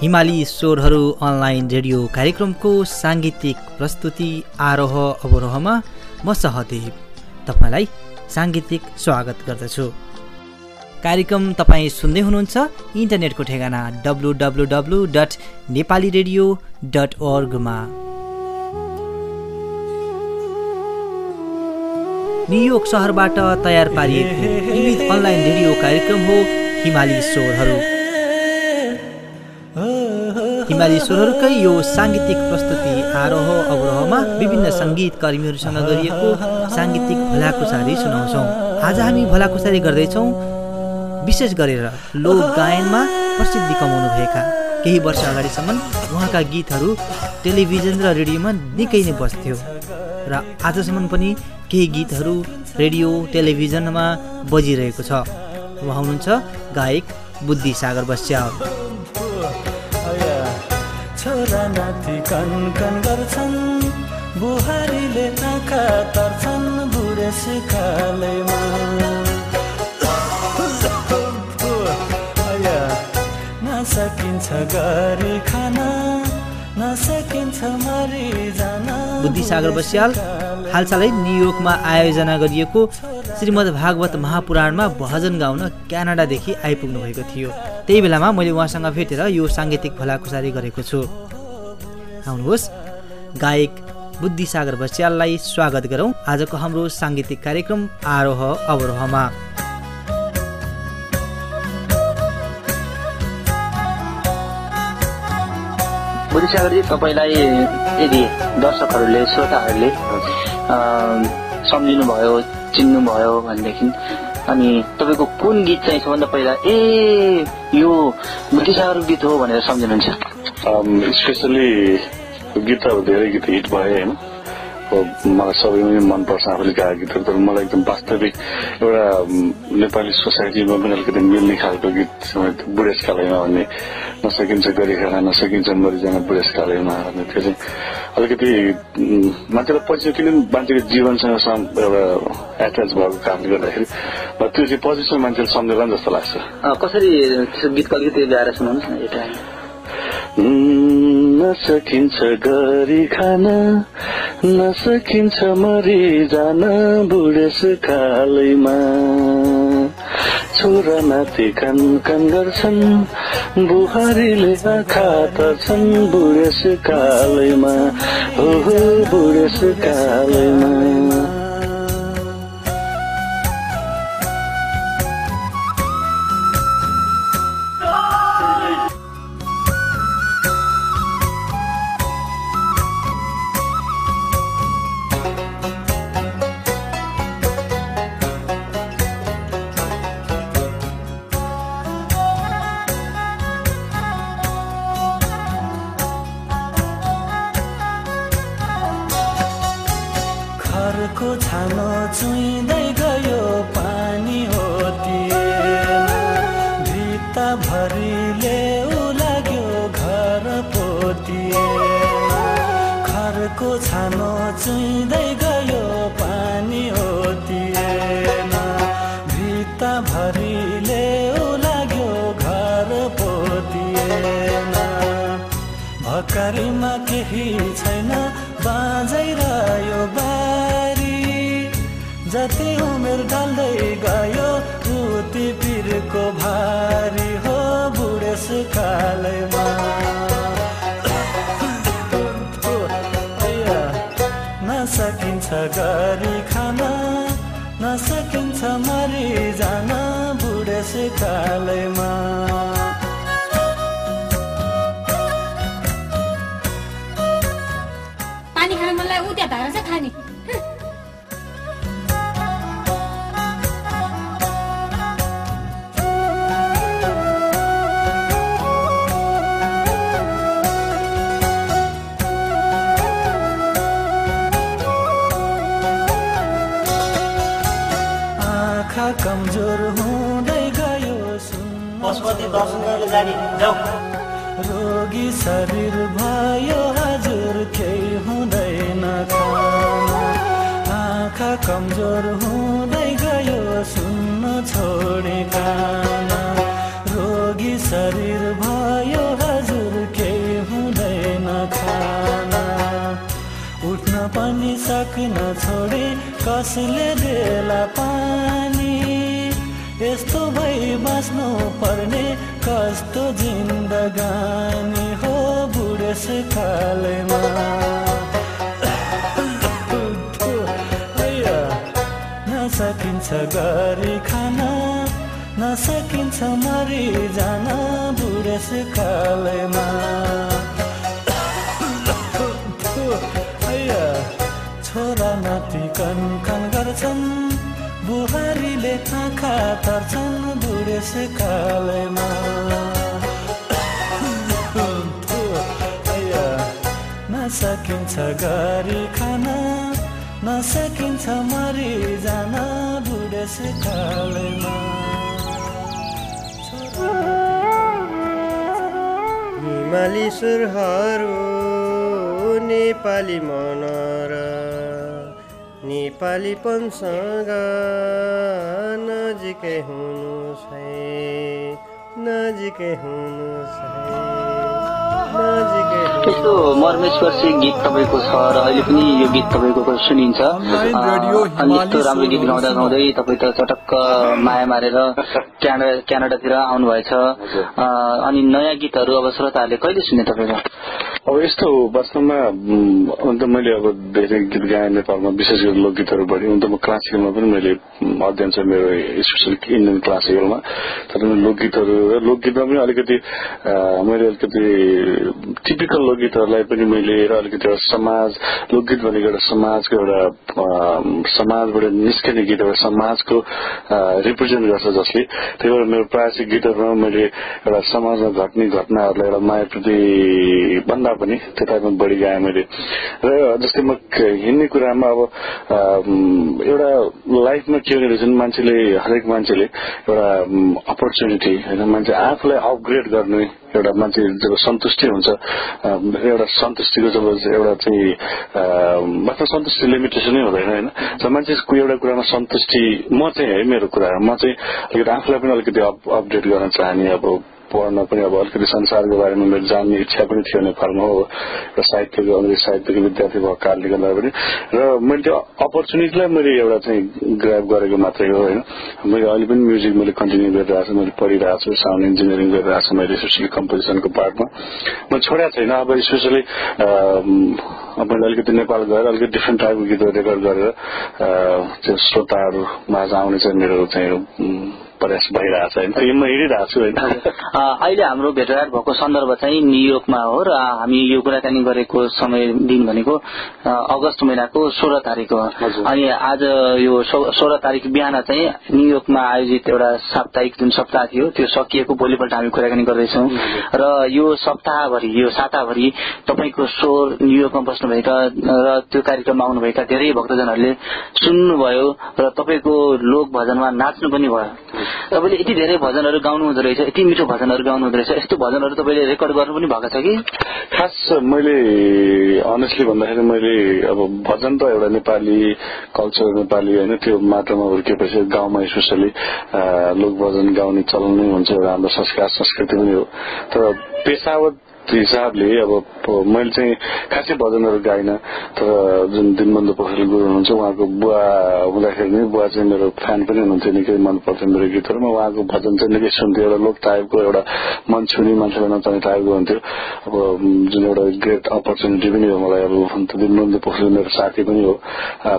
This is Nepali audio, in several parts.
हिमाली स्वरहरू अनलाइन रेडियो कार्यक्रमको साङ्गीतिक प्रस्तुति आरोह अवरोहमा म सहदेव। तपाईँलाई साङ्गीतिक स्वागत गर्दछु। कार्यक्रम तपाईँ सुन्दै हुनुहुन्छ इन्टरनेटको ठेगाना W W W dot Nepali radio dot ओर्गमा New York सहरबाट तयार पारिएको विविध अनलाइन रेडियो कार्यक्रम हो हिमाली स्वरहरू। हिमाली स्वरहरूकै यो साङ्गीतिक प्रस्तुति आरोह अवरोहमा विभिन्न सङ्गीत कर्मीहरूसँग गरिएको साङ्गीतिक भलाकुसारी सुनाउँछौँ। आज हामी भलाकुसारी गर्दैछौँ विशेष गरेर लोक गायनमा प्रसिद्धि कमाउनुभएका। केही वर्ष अगाडिसम्म उहाँका गीतहरू टेलिभिजन र रेडियोमा निकै नै बस्थ्यो र आजसम्म पनि केही गीतहरू रेडियो टेलिभिजनमा बजिरहेको छ। उहाँ हुनुहुन्छ गायक बुद्धि सागर बस्याल। छोरा नाति कन कन गर्छन्। बुहारीले आँखा तर्छन् बुढेसकालैमा नसकिन्छ गरी खान नसकिन्छ मरि जान बुद्धिसागर बस्याल हालसालै न्युयोर्कमा आयोजना गरिएको श्रीमद् भागवत महापुराणमा भजन गाउन क्यानाडादेखि आइपुग्नु भएको थियो। त्यही बेलामा मैले उहाँसँग भेटेर यो साङ्गीतिक भलाकुसारी गरेको छु। आउनुहोस्। गायक बुद्धिसागर बस्याललाई स्वागत गरौँ। आजको हाम्रो साङ्गीतिक कार्यक्रम आरोह अवरोहमा। बुद्धिसागरजी तपाईँलाई यदि दर्शकहरूले श्रोताहरूले सम्झिनुभयो चिन्नुभयो भनेदेखि अनि तपाईँको कुन गीत चाहिँ सबभन्दा पहिला ए यो बुद्धिसागर गीत हो भनेर सम्झिनुहुन्छ। स्पेसली गीत अब धेरै गीत हिट भयो होइन? मलाई सबै मनपर्छ आफूले गाएको गीतहरू तर मलाई एकदम वास्तविक एउटा नेपाली सोसाइटीमा पनि अलिकति मिल्ने खालको गीत बुढेसकालैमा भन्ने नसकिन्छ गरी खाना नसकिन्छ मरिजान बुढेसकालैमा भन्ने त्यो चाहिँ अलिकति मान्छेलाई पछि किन मान्छेको जीवनसँग एउटा एट्याच भएको कारणले गर्दाखेरि त्यो चाहिँ पछि मान्छेले सम्झेला जस्तो लाग्छ। कसरी गीतको अलिकति गाएर सुनाउनुहोस् न नसकिन्छ गरी खान नसकिन्छ मरि जान बुढेसकालैमा छोरा नाति कान कान गर्छन् बुहारीले आँखा तर्छन् बुढेसकालैमा हो बुढेसकालैमा घरको भरिले लाग्यो घर पोतिएन घरको छानो चुइँदै गयो पानी हो भित्ता भरिले लाग्यो घर पोतिएन भकारीमा केही छैन बाँझैरह्यो बारी। जति नसकिन्छ गरी खान नसकिन्छ मरि जान पानी पशुपति दर्शन गरेर जाने जाऊ। रोगी शरीर भयो हजुर केही हुँदैन। आँखा कमजोर हुँदै गयो सुन्न छोडे कान। रोगी शरीर भयो हजुर केही हुँदैन खाना। उठ्न पनि सक्न छोडे कसले बेला यस्तो भई बाँच्नु पर्ने कस्तो जिन्दगानी हो बुढेसकालमा नसकिन्छ गरी खान नसकिन्छ मरि जान बुढेसकालमा छोरा नाति कन गर्छन्। बुहारीले आँखा तर्छन् बुढेसकालमा नसकिन्छ गरी खान नसकिन्छ मरि जान बुढेसकालमा हिमाली सुरहरू नेपाली मन र नेपालीपनसँग नजिकै हुनु छै नजिकै हुनु छै नजिकै हुनु यस्तो मर्मेश्वर्सी गीत तपाईँको छ र अहिले पनि यो गीत तपाईँको सुनिन्छ। अनि यस्तो राम्रो गीत गाउँदा गाउँदै तपाईँ त चटक्क माया मारेर क्यानाडा क्यानाडातिर आउनुभएछ। अनि नयाँ गीतहरू अब श्रोताहरूले कहिले सुन्ने तपाईँको अब यस्तो हो वास्तवमा अन्त मैले अब धेरै गीत गाएँ नेपालमा विशेष गरी लोकगीतहरू बढी अन्त म क्लासिकलमा पनि मैले अध्ययन छ मेरो स्पेसली इन्डियन क्लासिकलमा। तर पनि लोकगीतहरू लोकगीतमा पनि अलिकति मैले अलिकति टिपिकल लोकगीतहरूलाई पनि मैले र अलिकति एउटा समाज लोकगीत भनेको एउटा समाजको एउटा समाजबाट निस्किने गीत एउटा समाजको रिप्रेजेन्ट गर्छ जसले। त्यही भएर मेरो प्रायः गीतहरूमा मैले एउटा समाजमा घट्ने घटनाहरूलाई एउटा मायाप्रति भन्दा पनि त्यो टाइपमा बढी गाएँ मैले। र जस्तै म हिँड्ने कुरामा अब एउटा लाइफमा के हुने रहेछ मान्छेले हरेक मान्छेले एउटा अपर्च्युनिटी होइन मान्छे आफूलाई अपग्रेड गर्ने एउटा मान्छे जब सन्तुष्टि हुन्छ एउटा सन्तुष्टिको जब एउटा चाहिँ वास्तव सन्तुष्टि लिमिटेसनै हुँदैन होइन? मान्छेको एउटा कुरामा सन्तुष्टि म चाहिँ है मेरो कुरा म चाहिँ अलिकति आफूलाई पनि अलिकति अप- अपडेट गर्न चाहने अब पढ्न पनि अब अलिकति संसारको बारेमा मेरो जान्ने इच्छा पनि थियो नेपालमा हो र साहित्यको अङ्ग्रेजी साहित्यको विद्यार्थी भएको कारणले गर्दा पनि। र मैले त्यो अपर्च्युनिटीलाई मैले एउटा चाहिँ ग्राप गरेको मात्रै हो होइन। मैले अहिले पनि म्युजिक मैले कन्टिन्यू गरिरहेको छु मैले पढिरहेको छु साउन्ड इन्जिनियरिङ गरिरहेको छु मैले स्पेसली कम्पोजिसनको पार्टमा मैले छोडेको छैन अब स्पेसली मैले अलिकति नेपाल गएर अलिकति डिफ्रेन्ट टाइपको गीतहरू रेकर्ड गरेर त्यो श्रोताहरू माझ आउने चाहिँ मेरो चाहिँ प्रयास भइरहेको छ होइन। यो म हिँडिरहेको छु होइन अहिले हाम्रो भेटघाट भएको सन्दर्भ चाहिँ न्युयोर्कमा हो र हामी यो कुराकानी गरेको समय दिन भनेको अगस्त महिनाको सोह्र तारिक हो। अनि आज यो सोह्र तारिक बिहान चाहिँ न्युयोर्कमा आयोजित एउटा साप्ताहिक जुन सप्ताह थियो त्यो सकिएको भोलिपल्ट हामी कुराकानी गर्दैछौँ। र यो सप्ताहभरि यो साताभरि तपाईँको स्वर न्युयोर्कमा बस्नुभएका र त्यो कार्यक्रममा आउनुभएका धेरै भक्तजनहरूले सुन्नुभयो र तपाईँको लोक भजनमा नाच्नु पनि भयो। तपाईँले यति धेरै भजनहरू गाउनु हुँदो रहेछ यति मिठो भजनहरू गाउनु हुँदो रहेछ यस्तो भजनहरू तपाईँले रेकर्ड गर्नु पनि भएको छ कि? खास मैले अनेस्टली भन्दाखेरि मैले अब भजन त एउटा नेपाली कल्चर नेपाली होइन त्यो माटोमा हुर्किएपछि गाउँमा स्पेसली लोक भजन गाउने चलन नै हुन्छ एउटा हाम्रो संस्कार संस्कृति पनि हो। तर पेसावत हिसाबले अब मैले चाहिँ खासै भजनहरू गाइनँ तर जुन दिनबन्धु पोखरेल गुरु हुनुहुन्छ उहाँको बुवा हुँदाखेरि नै बुवा चाहिँ मेरो फ्यान पनि हुनुहुन्थ्यो निकै मन पर्थ्यो मेरो गीतहरू म उहाँको भजन चाहिँ निकै सुन्थेँ एउटा लोक टाइपको एउटा मन छुने मान्छेलाई नचाउने टाइपको हुन्थ्यो। अब जुन एउटा ग्रेट अपर्च्युनिटी पनि हो मलाई अब दिनबन्धु पोखरेल मेरो साथी पनि हो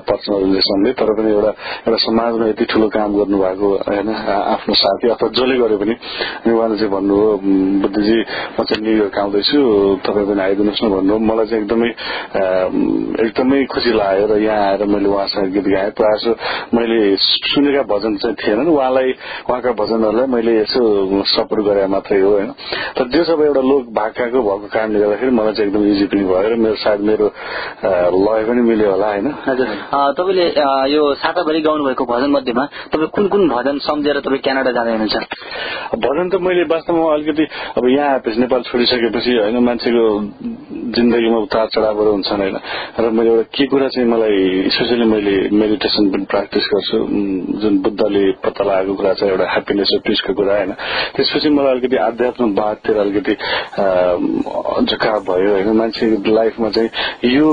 पर्सनल तर पनि एउटा एउटा समाजमा यति ठुलो काम गर्नुभएको होइन आफ्नो साथी अथवा जसले गरे पनि उहाँले चाहिँ भन्नुभयो "म, बुद्धिजी म चाहिँ न्युयोर्क आउँदैछु तपाईँ पनि आइदिनुहोस् न भन्नुभयो मलाई चाहिँ एकदमै एकदमै खुसी लाग्यो र यहाँ आएर मैले उहाँसँग गीत गाएँ। प्रायः मैले सुनेका भजन चाहिँ थिएनन्। उहाँलाई उहाँका भजनहरूलाई मैले यसो सपोर्ट गरे मात्रै हो होइन। तर त्यो सबै एउटा लोक भाकाको भएको कारणले गर्दाखेरि मलाई चाहिँ एकदम इजी पनि भयो र मेरो सायद मेरो लय पनि मिल्यो होला होइन? हजुर। तपाईँले यो साताभरि गाउनु भएको भजन मध्येमा तपाईँ कुन कुन भजन सम्झेर तपाईँ क्यानाडा जाँदै हुनुहुन्छ? भजन त मैले वास्तवमा अलिकति अब यहाँ आएपछि नेपाल छोडिसकेपछि होइन मान्छेको जिन्दगीमा उतार चढावहरू हुन्छन् होइन। र मैले एउटा के कुरा चाहिँ मलाई स्पेसली मैले मेडिटेसन पनि प्र्याक्टिस गर्छु जुन बुद्धले पत्ता लागेको कुरा छ एउटा ह्याप्पिनेस र पिसको कुरा होइन। त्यसपछि मलाई अलिकति आध्यात्मिक बाततिर अलिकति झुकाव भयो होइन। मान्छेको लाइफमा चाहिँ यो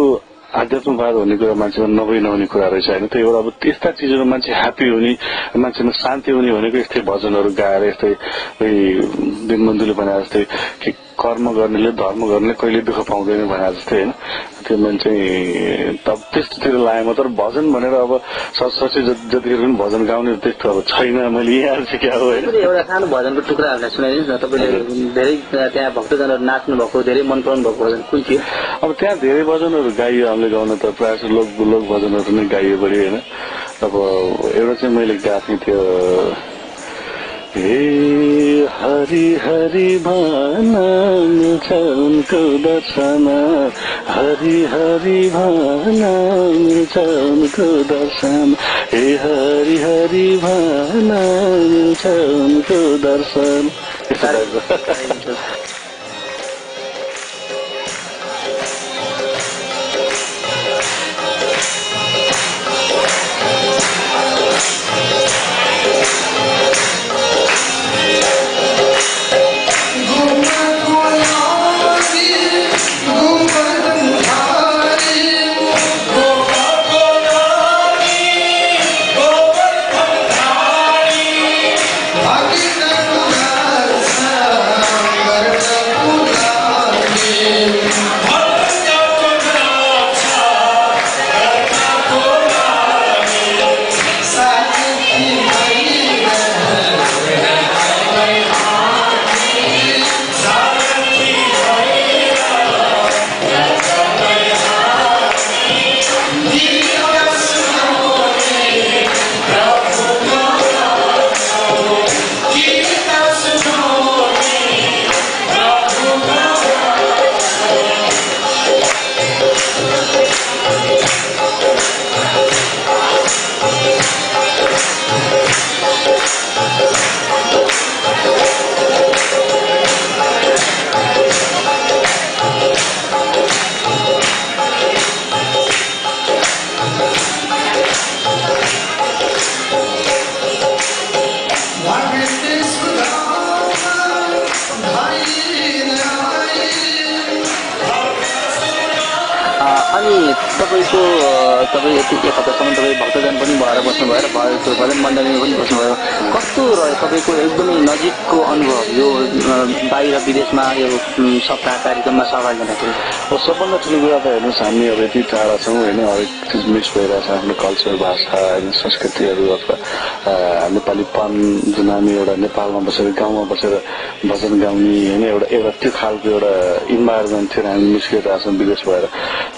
आध्यात्मवाद भन्ने कुरा मान्छेमा नभई नहुने कुरा रहेछ होइन। त्यो एउटा अब त्यस्ता चिजहरू मान्छे ह्याप्पी हुने मान्छेमा शान्ति हुने भनेको यस्तै भजनहरू गाएर यस्तै दिनबन्धुले भने जस्तै कर्म गर्नेले धर्म गर्नेले कहिले दुःख पाउँदैन भने जस्तै होइन। त्यो मान्छे तब त्यस्तोतिर लागेको तर भजन भनेर अब जति- जतिखेर पनि भजन गाउने त्यस्तो अब छैन मैले यहाँ सिकाएको होइन। एउटा सानो भजनको टुक्रा हामीलाई सुनाइदिनुहोस् न। तपाईँले धेरै त्यहाँ भक्तजनहरू नाच्नु भएको धेरै मन पराउनु भएको भजन कुन थियो? अब त्यहाँ धेरै भजनहरू गाइयो हामीले गाउन त प्रायः जसो लोक लोक भजनहरू नै गाइयो बढी होइन। अब एउटा चाहिँ मैले गाएको थिएँ त्यो हे हरि हरि भन मिल्छ उनको दर्शन हरि हरि भन मिल्छ उनको दर्शन हे हरि हरि भन मिल्छ उनको दर्शन हुँदाखेरि अब सबभन्दा ठुलो कुरा त हेर्नुहोस् हामी अब यति टाढा छौँ होइन हरेक चिज मिक्स भइरहेछ आफ्नो कल्चर भाषा होइन संस्कृतिहरू अथवा नेपालीपन जुन हामी एउटा नेपालमा बसेर गाउँमा बसेर भजन गाउने होइन एउटा एउटा त्यो खालको एउटा इन्भाइरोमेन्ट थियो हामी निस्किरहेको छौँ विदेश भएर।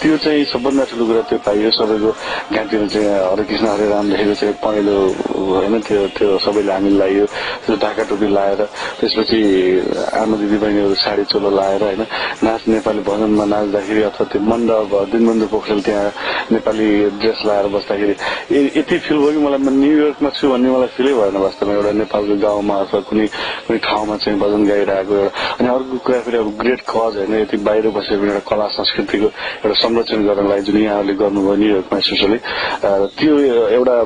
त्यो चाहिँ सबभन्दा ठुलो कुरा त्यो पाइयो सबैको गाउँतिर चाहिँ हरे कृष्ण हरे राम लेखेको चाहिँ पहेँलो होइन त्यो त्यो सबैले हामी लगाइयो त्यो ढाका टोपी लाएर त्यसपछि आमा दिदी बहिनीहरू साडी चोलो लाएर होइन नाच नेपाली भजनमा नाच्दाखेरि अथवा त्यो मण्डप दिनबन्धु पोखरेल त्यहाँ नेपाली ड्रेस लगाएर बस्दाखेरि यति फिल भयो कि मलाई न्युयोर्कमा छु भन्ने मलाई फिलै भएन वास्तवमा। एउटा नेपालको गाउँमा अथवा कुनै कुनै ठाउँमा चाहिँ भजन गाइरहेको एउटा अनि अर्को कुरा फेरि अब ग्रेट कज होइन यति बाहिर पनि एउटा कला संस्कृतिको एउटा संरक्षण गर्नलाई जुन यहाँहरूले गर्नुभयो न्युयोर्कमा स्पेसली त्यो एउटा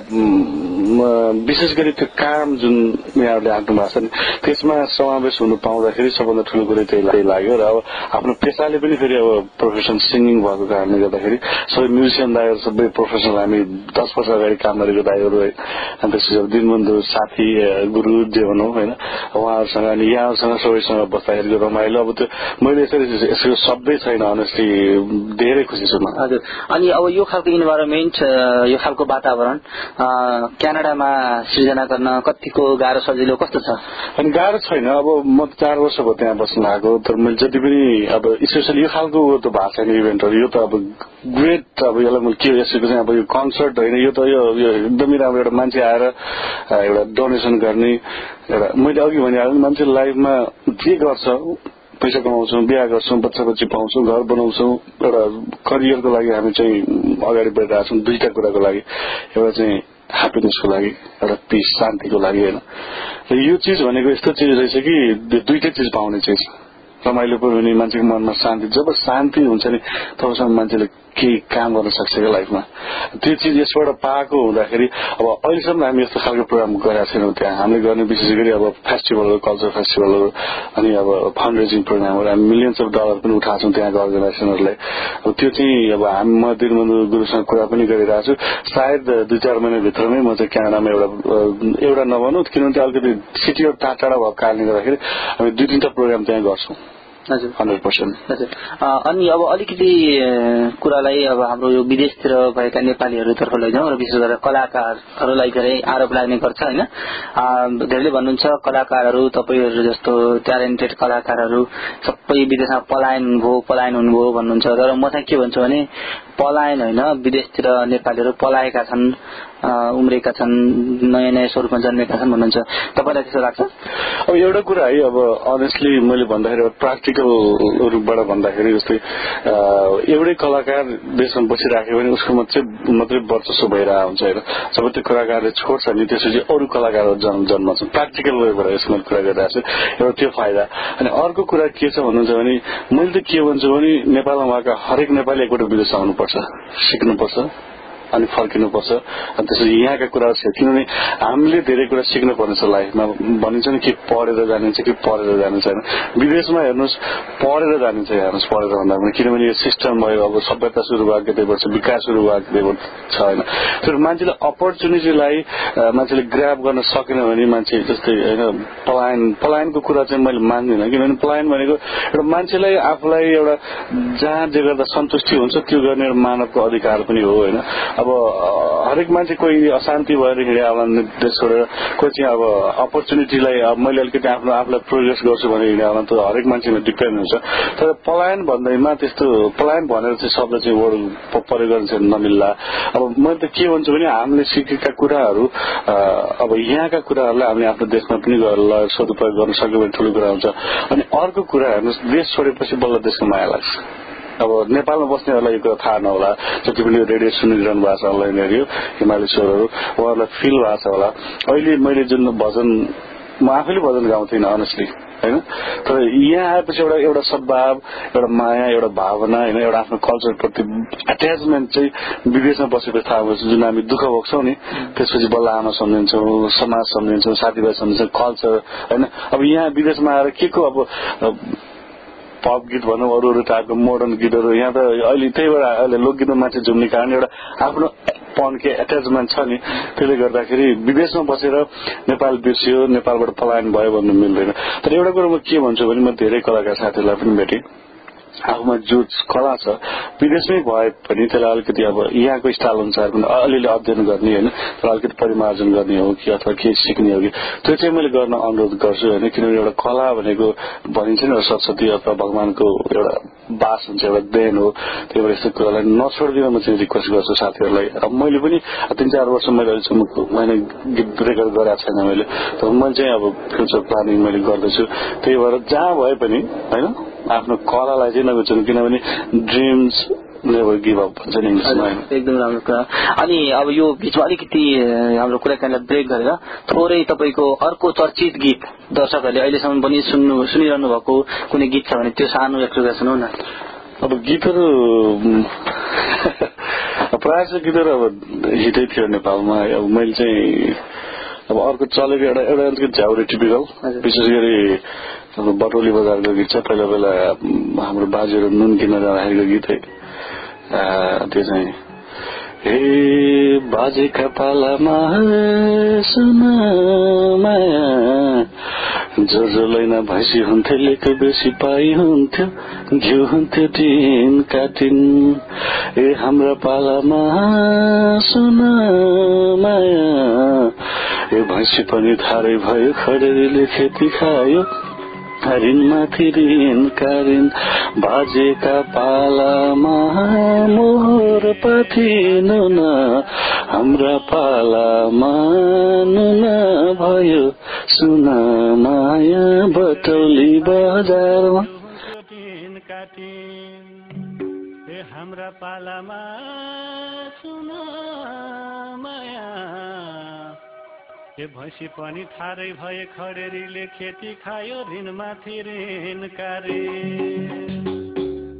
विशेष गरी त्यो काम जुन यहाँहरूले आँट्नु भएको छ नि त्यसमा समावेश हुनु पाउँदाखेरि सबभन्दा ठुलो कुरो त्यही लाग्यो। र अब आफ्नो पेसाले पनि फेरि अब प्रोफेसन सिङ्गिङ भएको कारणले गर्दाखेरि सबै म्युजिसियन दाईहरू सबै प्रोफेसनल हामी दस वर्ष अगाडि काम गरेको दाईहरू है। अनि त्यसपछि अब दिनबन्धु साथी गुरु जे भनौँ होइन उहाँहरूसँग अनि यहाँहरूसँग सबैसँग बस्दाखेरिको रमाइलो अब त्यो मैले यसरी यसको शब्दै छैन अनेस्टली धेरै खुसी छु म। हजुर। अनि अब यो खालको इन्भाइरोमेन्ट यो खालको वातावरण क्यानाडामा सृजना गर्न कतिको गाह्रो सजिलो कस्तो छ? अनि गाह्रो छैन। अब म चार वर्ष भयो त्यहाँ बस्नु भएको तर मैले जति पनि अब स्पेसली यो खालको त भएको छैन इभेन्टहरू यो त अब ग्रेट अब यसलाई मैले के यसको चाहिँ अब यो कन्सर्ट होइन यो त यो एकदमै राम्रो एउटा मान्छे आएर एउटा डोनेसन गर्ने एउटा मैले अघि भनिहालेँ मान्छे लाइफमा जे गर्छ? पैसा कमाउँछौँ बिहा गर्छौँ बच्चा बच्ची पाउँछौँ घर बनाउँछौँ एउटा करियरको लागि हामी चाहिँ अगाडि बढिरहेको छौँ दुईटा कुराको लागि एउटा चाहिँ ह्याप्पिनेसको लागि एउटा पिस शान्तिको लागि होइन। र यो चिज भनेको यस्तो चिज रहेछ कि दुईटै चिज पाउने चिज। रमाइलो पनि हुने मान्छेको मनमा शान्ति जब शान्ति हुन्छ नि तबसम्म मान्छेले केही काम गर्न सक्छ क्या लाइफमा? त्यो चिज यसबाट पाएको हुँदाखेरि अब अहिलेसम्म हामी यस्तो खालको प्रोग्राम गरेका छैनौँ त्यहाँ। हामीले गर्ने विशेष गरी अब फेस्टिभलहरू कल्चर फेस्टिभलहरू अनि अब फन्ड रेजिङ प्रोग्रामहरू हामी मिलियन्स अफ डलर पनि उठाएको छौँ त्यहाँको अर्गनाइजेसनहरूलाई त्यो चाहिँ अब हामी म दिनबन्धु गुरुसँग कुरा पनि गरिरहेको छु। सायद दुई चार महिनाभित्रमै म चाहिँ क्यानाडामा एउटा एउटा नभनौँ किनभने अलिकति सिटीहरू टाढा टाढा भएको कारणले गर्दाखेरि हामी दुई तिनवटा प्रोग्राम त्यहाँ गर्छौँ। हन्ड्रेड पर्सेन्ट हजुर। अनि अब अलिकति कुरालाई अब हाम्रो यो विदेशतिर भएका नेपालीहरूतर्फ लैजाउँ र विशेष गरेर कलाकारहरूलाई धेरै आरोप लाग्ने गर्छ होइन? धेरैले भन्नुहुन्छ कलाकारहरू तपाईँहरू जस्तो ट्यालेन्टेड कलाकारहरू सबै विदेशमा पलायन हुनुभयो पलायन हुनुभयो भन्नुहुन्छ। तर म चाहिँ के भन्छु भने पलायन होइन विदेशतिर नेपालीहरू पलाएका छन् उम्रेका छन् नयाँ नयाँ स्वरूपमा जन्मेका छन् भन्नुहुन्छ। तपाईँलाई त्यस्तो लाग्छ? अब एउटा कुरा है अब अनेस्टली मैले भन्दाखेरि अब प्र्याक्टिकल रूपबाट भन्दाखेरि जस्तै एउटै कलाकार देशमा बसिराख्यो भने उसको मात्रै मात्रै वर्चस्व भइरहेको हुन्छ होइन। जब त्यो कलाकारले छोड्छ नि त्यसपछि अरू कलाकारहरू जन्म जन्मछन् प्र्याक्टिकल वेबाट यसमा कुरा गरिरहेको छु। एउटा त्यो फाइदा। अनि अर्को कुरा के छ भन्नुहुन्छ भने मैले त के भन्छु भने नेपालमा उहाँका हरेक नेपाली एकपल्ट विदेश आउनुपर्छ सिक्नुपर्छ। अनि फर्किनुपर्छ। अनि त्यसरी यहाँका कुराहरू छ। किनभने हामीले धेरै कुरा सिक्नु पर्ने छ लाइफमा। भनिन्छ नि कि पढेर जानिन्छ कि पढेर जानिन्छ होइन। विदेशमा हेर्नुहोस् पढेर जानिन्छ हेर्नुहोस् पढेर भन्दा पनि। किनभने यो सिस्टम भयो अब सभ्यता सुरु भएको त्यही वर्ष विकास सुरु भएको छ होइन। तर मान्छेले अपर्च्युनिटीलाई मान्छेले ग्राप गर्न सकेन भने मान्छे जस्तै होइन पलायन पलायनको कुरा चाहिँ मैले मान्दिनँ। किनभने पलायन भनेको एउटा मान्छेलाई आफूलाई एउटा जहाँ जे गर्दा सन्तुष्टि हुन्छ त्यो गर्ने एउटा मानवको अधिकार पनि हो होइन। अब हरेक मान्छे कोही अशान्ति भएर हिँडे होला छोडेर कोही चाहिँ अब अपर्च्युनिटीलाई अब मैले अलिकति आफ्नो आफूलाई प्रोग्रेस गर्छु भने हिँडे होला त हरेक मान्छेमा डिपेन्ड हुन्छ। तर पलायन भन्दैमा त्यस्तो पलायन भनेर चाहिँ शब्द चाहिँ वर्ड प्रयोग गर्न चाहिँ नमिल्ला। अब मैले त के भन्छु भने हामीले सिकेका कुराहरू अब यहाँका कुराहरूलाई हामीले आफ्नो देशमा पनि सदुपयोग गर्न सक्यो भने ठुलो कुरा हुन्छ। अनि अर्को कुरा हेर्नुहोस् देश छोडेपछि बल्ल देशको माया लाग्छ। अब नेपालमा बस्नेहरूलाई यो कुरा थाहा नहोला। जति पनि यो रेडियो सुनिरहनु भएको छ अनलाइनहरू यो हिमाली स्वरहरू उहाँहरूलाई फिल भएको छ होला। अहिले मैले जुन भजन म आफैले भजन गाउँथिनँ अनेस्टली होइन? तर यहाँ आएपछि एउटा एउटा सद्भाव एउटा माया एउटा भावना होइन? एउटा आफ्नो कल्चरप्रति एट्याचमेन्ट चाहिँ विदेशमा बसेपछि थाहा भएपछि जुन हामी दुःख भोग्छौँ नि त्यसपछि बल्ल आमा सम्झिन्छौँ समाज सम्झिन्छौँ साथीभाइ सम्झिन्छौँ कल्चर होइन? अब यहाँ विदेशमा आएर के को अब पप गीत भनौँ अरू अरू टाइपको मोडर्न गीतहरू। यहाँ त अहिले त्यही भएर अहिले लोकगीतमा मान्छे झुम्ने कारण एउटा आफ्नो पनके एट्याचमेन्ट छ नि। त्यसले गर्दाखेरि विदेशमा बसेर नेपाल बिर्सियो नेपालबाट पलायन भयो भन्नु मिल्दैन। तर एउटा कुरो म के भन्छु भने म धेरै कलाकार साथीहरूलाई पनि भेटेँ। आफूमा जो कला छ विदेशमै भए पनि त्यसलाई अलिकति अब यहाँको स्टाइल अनुसार पनि अलिअलि अध्ययन गर्ने होइन तर अलिकति परिमार्जन गर्ने हो कि अथवा केही सिक्ने हो कि त्यो चाहिँ मैले गर्न अनुरोध गर्छु होइन किनभने एउटा कला भनेको भनिन्छ नि सरस्वती अथवा भगवानको एउटा बास हुन्छ एउटा देन हो त्यही भएर यस्तो कुरालाई नछोडिदिन म चाहिँ रिक्वेस्ट गर्छु साथीहरूलाई। अब मैले पनि तिन चार वर्ष मैले अहिलेसम्म मैले गीत रेकर्ड गरेको छैन मैले तर मैले चाहिँ अब फ्युचर प्लानिङ मैले गर्दैछु। त्यही भएर जहाँ भए पनि होइन? आफ्नो कलालाई चाहिँ नबिर्सनु किनभने ड्रिम्स भन्छ नि एकदम राम्रो कुरा अनि अब यो बिचमा अलिकति हाम्रो कुराकानीलाई ब्रेक गरेर थोरै तपाईँको अर्को चर्चित गीत दर्शकहरूले अहिलेसम्म पनि सुन्नु सुनिरहनु भएको कुनै गीत छ भने त्यो सानो एक टुक्रा सुनौ न अब गीतहरू प्रायः जस्तो गीतहरू अब हिटै थियो नेपालमा। अब मैले चाहिँ अब अर्को चलेको एउटा एउटा अलिकति झ्याउरे टिपिकल। विशेष गरी बटौली बजारको गीत छ पहिला पहिला हाम्रो बाजेहरू नुन किन्न जाँदाखेरिको गीत है। त्यो चाहिँ। हे बाजेका पालामा सुन माया जो जो लैना भैँसी हुन्थ्यो लेख बेसी पाइ हुन्थ्यो घिउ हुन्थ्यो दिन काटिन। ए हाम्रा पालामा सुन माया ए भैँसी पनि थारै भयो खडेरीले खेती खायो। ऋण माथि ऋण कारिन बाजेका पालामा मोहर पाथिनु न हाम्रा पालामा नुन भयो सुन माया बटौली बजारमा हाम्रा पालामा सुन माया ए भैँसी पनि थारै भए खडेरीले खेती खायो ऋणमाथि ऋण कारे।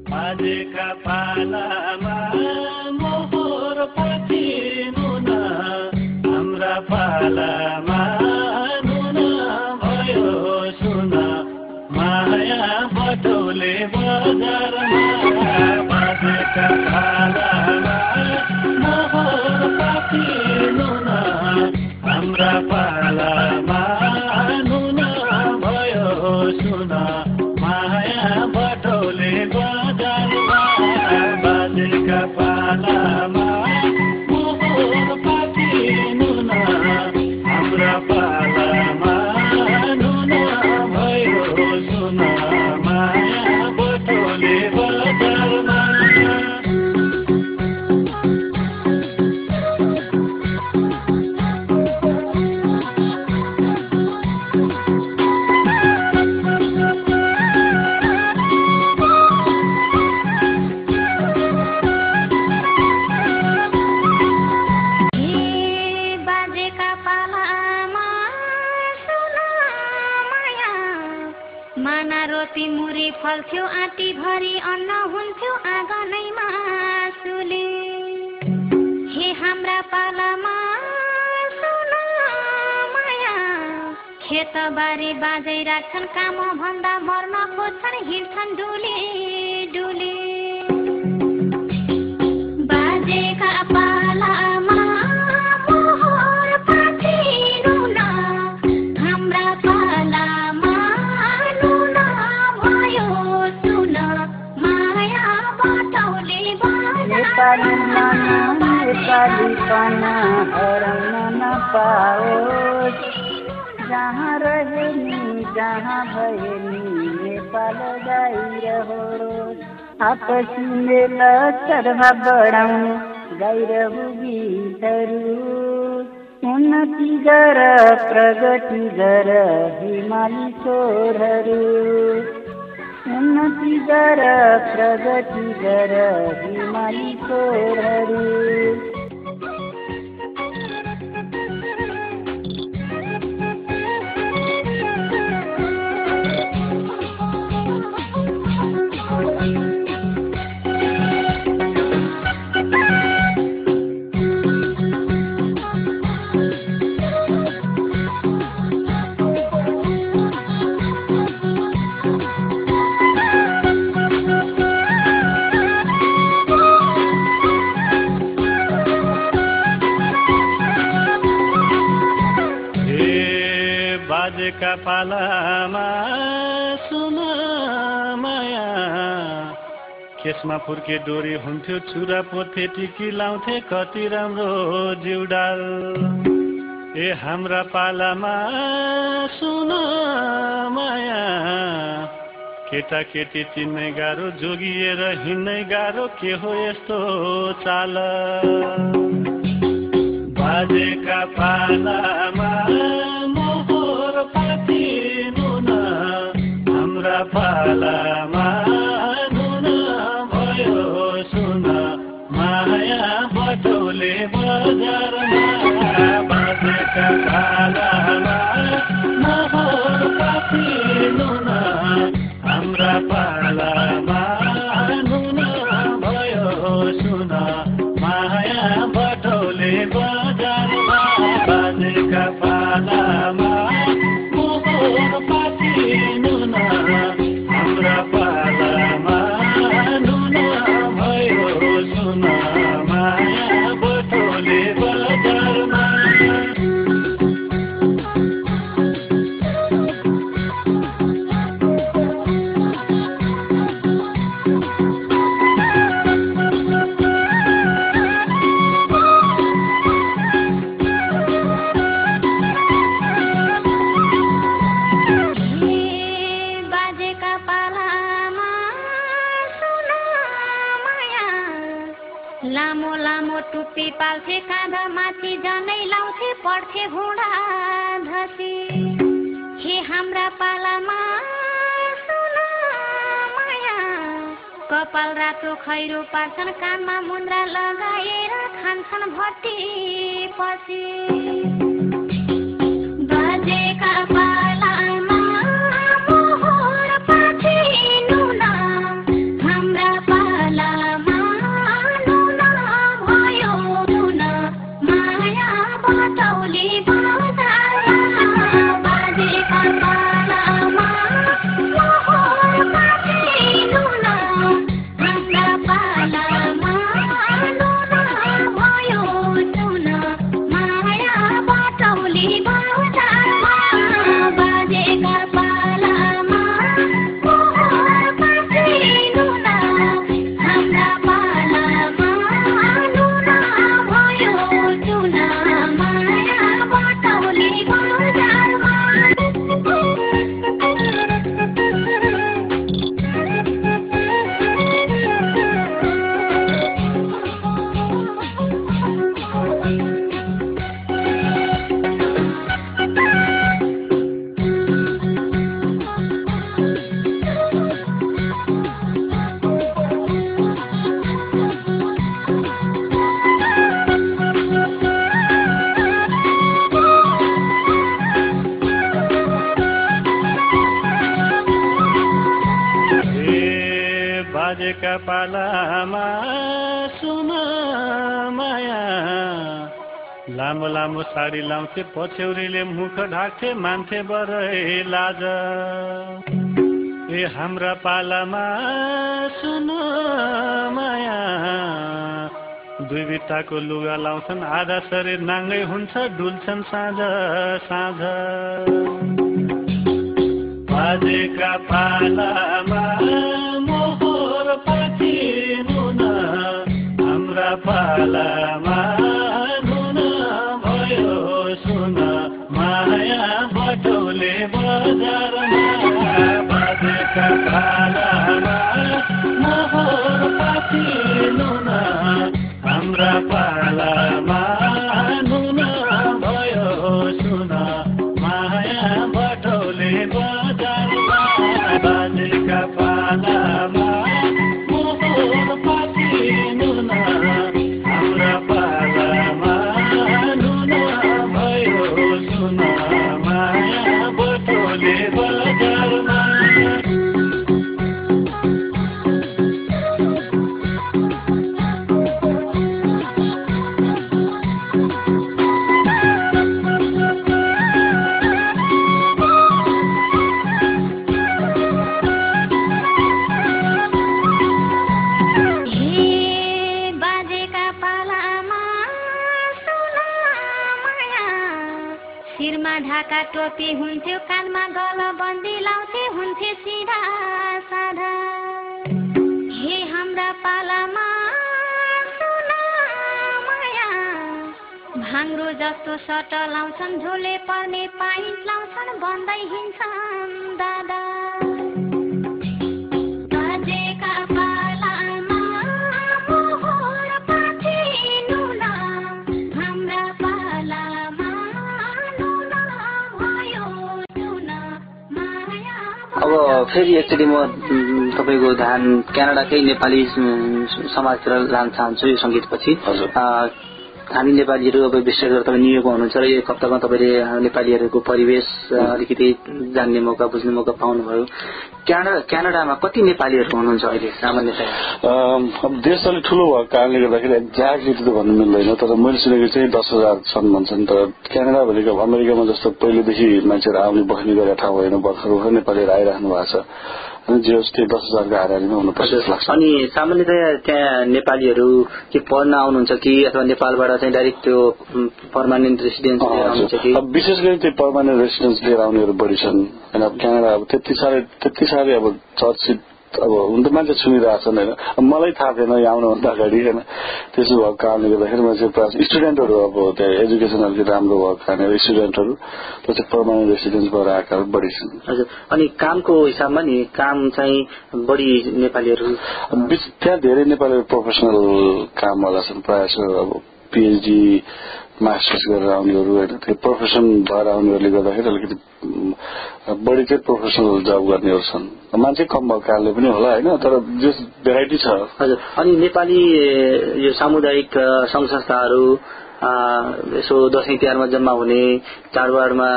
बाजेका पालामा मोहर पचिनु न हाम्रा पालामा नुन भयो सुन। माया बटौले बजारमा हाम्रा खेतबारी बाजै राख्छन् काम भन्दा मर्न खोज्छन् हिँड्छन् डुली डुली। बाजेका पालामा मोहर पाथिनु न हाम्रा पालामा नुन भयो सुन। माया बटौले नेपाली मन नेपालीपन हराउन नपाओस्। जहाँ रहे नि जहाँ भए नि नेपाल गाइरहोस् आपसी मेल सर्वा बढाउनु गाइरहु गीतहरू उन्नति गर प्रगति गर हिमाली स्वरहरू उन्नति गर प्रगति गर हिमाली स्वरहरू केसमा फुर्के डोरी हुन्थ्यो चुरा पोथे टिकी लाउँथे कति राम्रो जिउडाल। ए हाम्रा पालामा सुन माया केटाकेटी चिन्नै गाह्रो जोगिएर हिँड्नै गाह्रो के हो यस्तो चाल? बाजेका पालामा धसी। हे हाम्रा पालामा कपाल रातो खैरो पार्छन् कानमा मुन्द्रा लगाएर खान्छन् भट्टी पछि साडी लाउँथे पछ्यौरीले मुख ढाक्थे मान्थे बरै लाज। ए हाम्रा पालामा सुन माया। दुई बित्ताको लुगा लाउँछन् आधा शरीर नाङ्गै हुन्छ डुल्छन् साँझ साँझ। बाजेका पालामा मोहर पाथिनु न हाम्रा पालामा जस्तो सट लाउँछन् झोले पर्ने पाइन्ट लाउँछन् भन्दै हिँड्छन् दादा। अब फेरि एकचोटि म तपाईँको ध्यान क्यानाडाकै नेपाली समाजतिर लान चाहन्छु यो सङ्गीतपछि। हामी नेपालीहरू अब विशेष गरेर तपाईँ न्युयोर्कमा हुनुहुन्छ र एक हप्तामा तपाईँले नेपालीहरूको परिवेश अलिकति जान्ने मौका बुझ्ने मौका पाउनुभयो। क्यानाडा क्यानाडामा कति नेपालीहरू हुनुहुन्छ अहिले सामान्यतया? देश अलिक ठुलो भएको कारणले गर्दाखेरि एक्ज्याक्टली त भन्नु मिल्दैन तर मैले सुनेको चाहिँ दस हजार छन् भन्छन्। तर क्यानाडा भनेको अमेरिकामा जस्तो पहिलेदेखि मान्छेहरू आउने बस्ने गरेका ठाउँ होइन भर्खर भर्खर नेपालीहरू आइराख्नु भएको छ। अनि जे होस् त्यो दस हजारको हाराहारीमा हुनुपर्छ जस्तो लाग्छ। अनि सामान्यतया त्यहाँ नेपालीहरू के पढ्न आउनुहुन्छ कि अथवा नेपालबाट चाहिँ डाइरेक्ट त्यो पर्मानेन्ट रेसिडेन्स लिएर आउनुहुन्छ कि? अब विशेष गरी त्यो पर्मानेन्ट रेसिडेन्स लिएर आउनेहरू बढी छन्। होइन अब क्यानाडा अब त्यति साह्रै त्यति साह्रै अब चर्चित अब हुन त मान्छे सुनिरहेछन् होइन? मलाई थाहा थिएन यहाँ आउनुभन्दा अगाडि होइन? त्यसो भएको कारणले गर्दाखेरि मान्छे प्रायः स्टुडेन्टहरू अब त्यहाँ एजुकेसन अलिकति राम्रो भएको कारणले स्टुडेन्टहरू त्यो चाहिँ पर्मानेन्ट रेसिडेन्सबाट आएकाहरू बढी छन् हजुर। अनि कामको हिसाबमा नि काम चाहिँ बढी नेपालीहरू त्यहाँ धेरै नेपालीहरू प्रोफेसनल कामवाला छन् प्रायः अब पिएचडी मास्टर्स गरेर आउनेहरू होइन त्यो प्रोफेसन भएर आउनेहरूले गर्दाखेरि अलिकति बढी चाहिँ प्रोफेसनल जब गर्नेहरू छन्। मान्छे कम भएको कारणले पनि होला होइन तर जस भेराइटी छ। हजुर। अनि नेपाली यो सामुदायिक अ, सङ्घ संस्थाहरू यसो दसैँ तिहारमा जम्मा हुने चाडबाडमा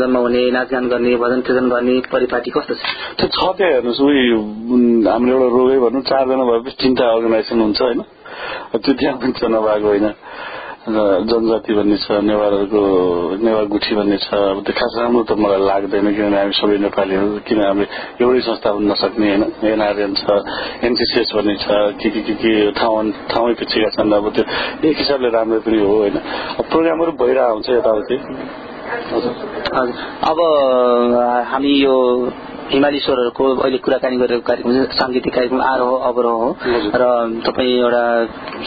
जम्मा हुने नाचगान गर्ने भजन कीर्तन गर्ने परिपाटी कस्तो छ? त्यो छ त्यहाँ हेर्नुहोस् उम्, हाम्रो एउटा रोगै भनौँ चारजना भएपछि तिनवटा अर्गनाइजेसन हुन्छ होइन। त्यो त्यहाँ पनि छ नभएको होइन। जनजाति भन्ने छ नेवारहरूको नेवार गुठी भन्ने छ अब त्यो खास राम्रो त मलाई लाग्दैन किनभने हामी सबै नेपालीहरू किन हामी एउटै संस्था हुन नसक्ने होइन एनआरएन छ एनसिसिएस भन्ने छ के के के के ठाउँ ठाउँै पिछेका छन् अब त्यो एक हिसाबले राम्रो पनि हो होइन। प्रोग्रामहरू भइरहेको हुन्छ यताउति। हजुर। अब हामी यो हिमाली स्वरहरूको अहिले कुराकानी गरेको कार्यक्रम साङ्गीतिक कार्यक्रम आरोह अवरोह हो। र तपाईँ एउटा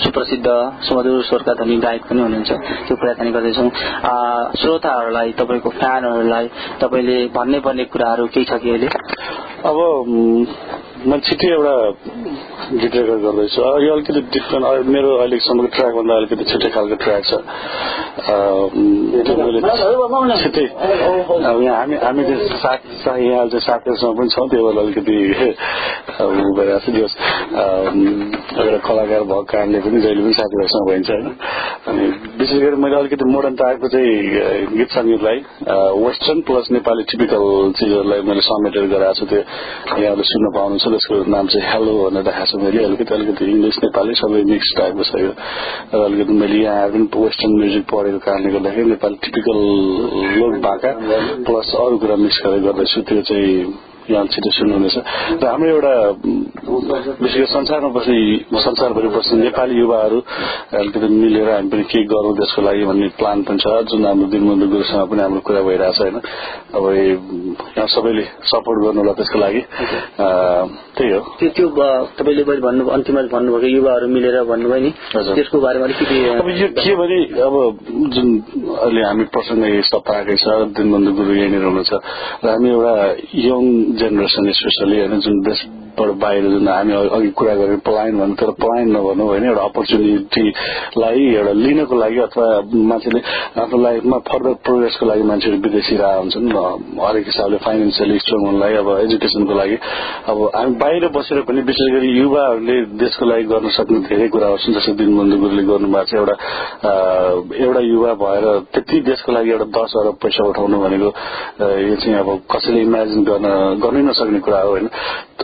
सुप्रसिद्ध सुमधुर स्वरका धनी गायक पनि हुनुहुन्छ त्यो कुराकानी गर्दैछौँ श्रोताहरूलाई तपाईँको फ्यानहरूलाई तपाईँले भन्नै पर्ने कुराहरू केही छ कि अहिले अब मैले छिट्टै एउटा रेकर्ड गर्दैछु। यो अलिकति डिफ्रेन्ट मेरो अहिलेसम्मको ट्र्याकभन्दा अलिकति छिट्टै खालको ट्र्याक छ। छिट्टै हामी हामी साथ यहाँ चाहिँ साथीहरूसँग पनि छौँ त्यो भएर अलिकति उ भइरहेको छ त्यो एउटा कलाकार भएको कारणले पनि जहिले पनि साथीहरूसँग भइन्छ होइन। अनि विशेष गरी मैले अलिकति मोडर्न टाइपको चाहिँ गीत सङ्गीतलाई वेस्टर्न प्लस नेपाली टिपिकल चिजहरूलाई मैले समेटेर गराएको छु त्यो यहाँले सुन्न पाउनुहुन्छ त्यसको नाम चाहिँ हेलो भनेर राखेको छु मैले। अलिकति अलिकति इङ्ग्लिस नेपाली सबै मिक्स टाइपको छ यो। र अलिकति मैले यहाँ पनि वेस्टर्न म्युजिक पढेको कारणले गर्दाखेरि नेपाली टिपिकल लोक भाका प्लस अरू कुरा मिक्स गरेर गर्दैछु त्यो चाहिँ यहाँ छिटो सुन्नुहुनेछ। र हाम्रो एउटा विशेष संसारमा बस्ने संसारभरि बस्ने नेपाली युवाहरू अलिकति मिलेर हामी पनि केही गरौँ त्यसको लागि भन्ने प्लान पनि छ। जुन हाम्रो दिनबन्धु गुरुसँग पनि हाम्रो कुरा भइरहेछ होइन। अब यो, यहाँ सबैले सपोर्ट गर्नु होला त्यसको लागि। त्यही हो। त्यो त्यो तपाईँले मैले भन्नु अन्तिममा भन्नुभएको युवाहरू मिलेर भन्नुभयो नि। त्यसको बारेमा अलिकति अब यो के भने अब जुन अहिले हामी प्रसङ्ग सप्ताहकै छ दिनबन्धु गुरु यहीँनिर हुनुहुन्छ। र हामी एउटा यङ जेनेरेसन स्पेसली होइन जुन देशबाट बाहिर जुन हामी अघि कुरा गरेर पलायन भन्नु तर पलायन नभनौँ होइन? एउटा अपर्च्युनिटीलाई एउटा लिनको लागि अथवा मान्छेले आफ्नो लाइफमा फर्दर प्रोग्रेसको लागि मान्छेहरू विदेशी रहेका हुन्छन्। हरेक हिसाबले फाइनेन्सियली स्ट्रङ हुनलाई अब एजुकेसनको लागि अब हामी बाहिर बसेर पनि विशेष गरी युवाहरूले देशको लागि गर्न सक्ने धेरै कुराहरू छन्। जस्तो दिनबन्धु गुरुले गर्नुभएको छ एउटा एउटा युवा भएर त्यति देशको लागि एउटा दस अरब पैसा उठाउनु भनेको यो चाहिँ अब कसैले इमेजिन गर्न गर्नै नसक्ने कुरा हो होइन?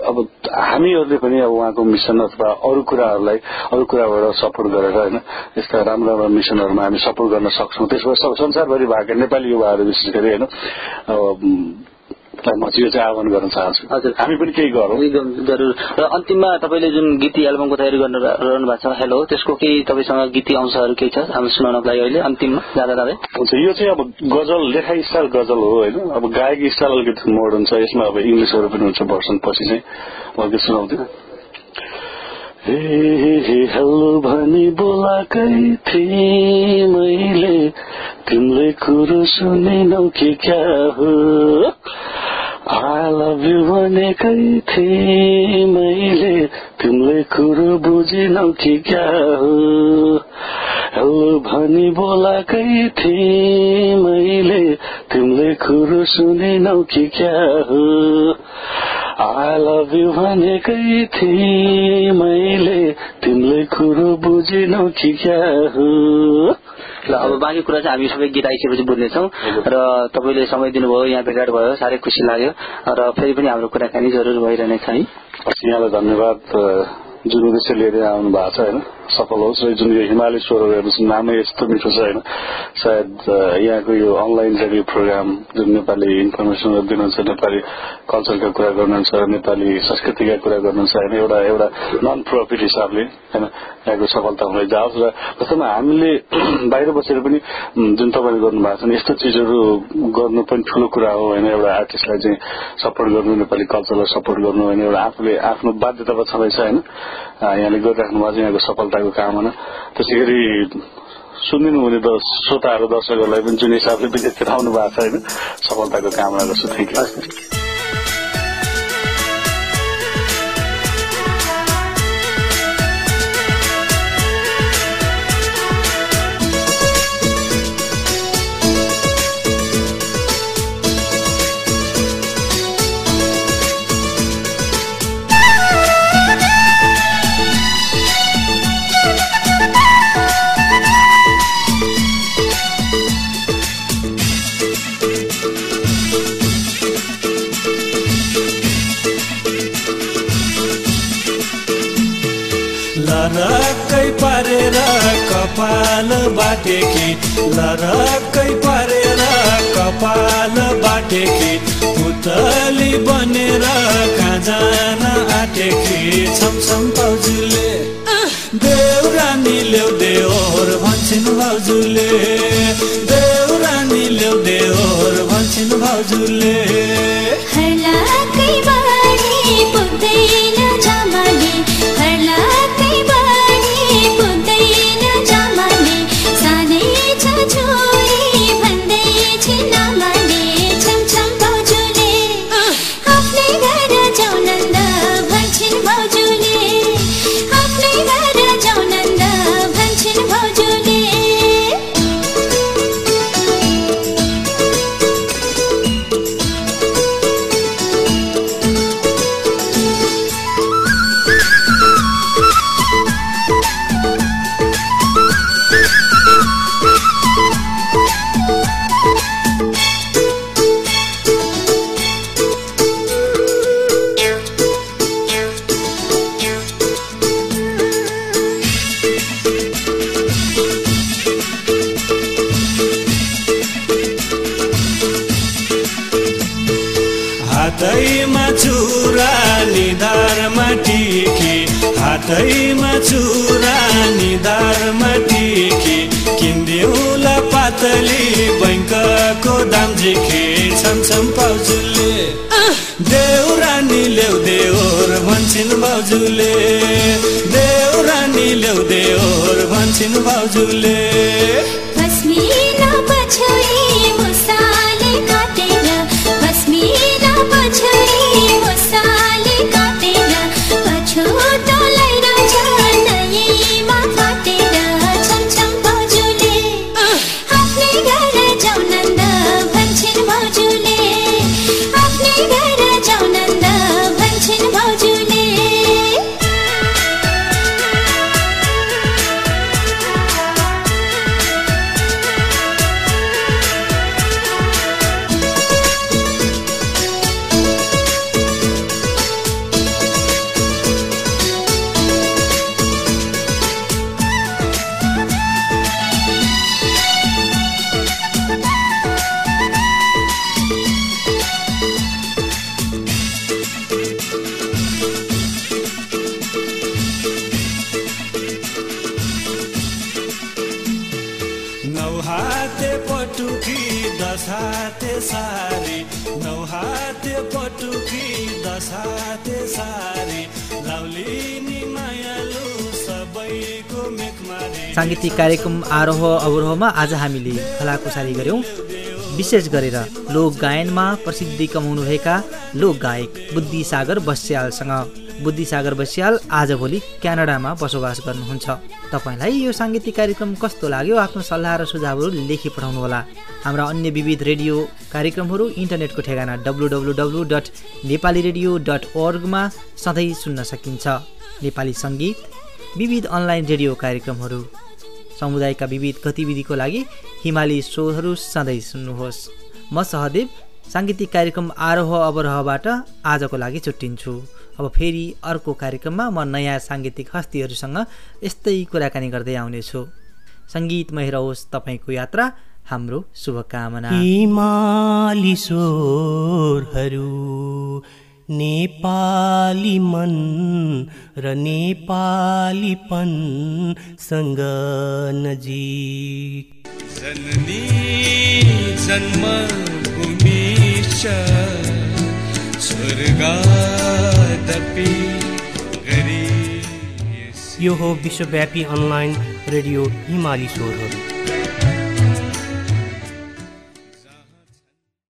अब हामीहरूले पनि अब उहाँको मिसन अथवा अरू कुराहरूलाई अरू कुराबाट सपोर्ट गरेर होइन यस्ता राम्रो राम्रो मिसनहरूमा हामी सपोर्ट गर्न सक्छौँ। त्यसबाट सब संसारभरि भएका नेपाली युवाहरू विशेष गरी होइन म चाहिँ यो चाहिँ आह्वान गर्न चाहन्छु। हजुर। हामी पनि केही गरौँ। एकदम जरुर। र अन्तिममा तपाईँले जुन गीती एल्बमको तयारी गर्न रहनु भएको छ हेलो त्यसको केही तपाईँसँग गीती अंशहरू केही छ? हामी सुनाउनको लागि अहिले अन्तिममा। जाँदा जाँदै हुन्छ यो चाहिँ अब गजल लेखाइ स्टाइल गजल हो होइन? अब गायकी स्टाइल अलिकति मोडर्न छ यसमा अब इङ्ग्लिसहरू पनि हुन्छ भर्सन पछि चाहिँ। अलिकति हे हेलो भनी बोलाकै थिएँ मैले। तिमीले कुरो सुनेनौ कि क्या हो? आई लभ यु भनेकै थिएँ मैले। तिमीले कुरो बुझेनौ कि क्या हो? हेलो भनी बोलाकै थिएँ मैले। तिमीले कुरो सुनेनौ कि क्या हो? आई लभ यु भनेकै थिएँ मैले? तिमीले कुरो बुझेनौ कि क्या हो? ल अब बाँकी कुरा चाहिँ हामी सबै गीत आइसकेपछि बुझ्नेछौँ र तपाईँले समय दिनुभयो यहाँ भेटघाट भयो साह्रै खुसी लाग्यो। र फेरि पनि हाम्रो कुराकानी जरुर भइरहनेछ है। हस्, यहाँलाई धन्यवाद जुन उद्देश्य लिएर आउनु भएको छ होइन? सफल होस् र जुन यो हिमालय स्वरहरू हेर्नुहोस् नामै यस्तो मिठो छ होइन? सायद यहाँको यो अनलाइन रेडियो प्रोग्राम जुन नेपाली इन्फर्मेसनहरू दिनुहुन्छ नेपाली कल्चरका कुरा गर्नुहुन्छ नेपाली संस्कृतिका कुरा गर्नुहुन्छ होइन? एउटा एउटा नन प्रफिट हिसाबले होइन? यहाँको सफलता हुँदै जाओस् र वास्तवमा हामीले बाहिर बसेर पनि जुन तपाईँले गर्नुभएको छ यस्तो चिजहरू गर्नु पनि ठुलो कुरा हो होइन? एउटा आर्टिस्टलाई चाहिँ सपोर्ट गर्नु नेपाली कल्चरलाई सपोर्ट गर्नु होइन? एउटा आफूले आफ्नो बाध्यता छँदैछ होइन? यहाँले गरिराख्नु भएको छ यहाँको सफलताको कामना। त्यसै गरी सुनिदिनु हुने त श्रोताहरू दर्शकहरूलाई पनि जुन हिसाबले विदेशतिर आउनु भएको छ होइन सफलताको कामना गर्छु। थ्याङ्क यू बाटेकी पुतली बनेर कहाँ जान आँटेकी। छमछम भाउजूले देउरानी ल्याउ देवर भन्छन् भाउजूले। देउरानी ल्याउ देवर भन्छन् भाउजूले। हर्लाकै आरोह अवरोहमा आज हामीले खलाकुसारी गऱ्यौँ। विशेष गरेर लोक गायनमा प्रसिद्धि कमाउनुभएका लोक गायक बुद्धिसागर बस्यालसँग। बुद्धिसागर बस्याल आजभोलि क्यानाडामा बसोबास गर्नुहुन्छ। तपाईँलाई यो साङ्गीतिक कार्यक्रम कस्तो लाग्यो आफ्नो सल्लाह र सुझावहरू लेखी पठाउनुहोला। हाम्रा अन्य विविध रेडियो कार्यक्रमहरू इन्टरनेटको ठेगाना W W W dot Nepali radio dot ओर्गमा सधैँ सुन्न सकिन्छ। नेपाली सङ्गीत विविध अनलाइन रेडियो कार्यक्रमहरू समुदायका विविध गतिविधिको लागि हिमाली शोहरू सधैँ सुन्नुहोस्। म सहदेव साङ्गीतिक कार्यक्रम आरोह अवरोहबाट आजको लागि छुट्टिन्छु। अब फेरि अर्को कार्यक्रममा म नयाँ साङ्गीतिक हस्तीहरूसँग यस्तै कुराकानी गर्दै आउनेछु। सङ्गीतमय रहोस् तपाईँको यात्रा हाम्रो शुभकामना। नेपाली मन र नेपालीपनसँग नजिक। जननी स्वर्गादपि गरी यो हो विश्वव्यापी अनलाइन रेडियो हिमाली स्वरहरू।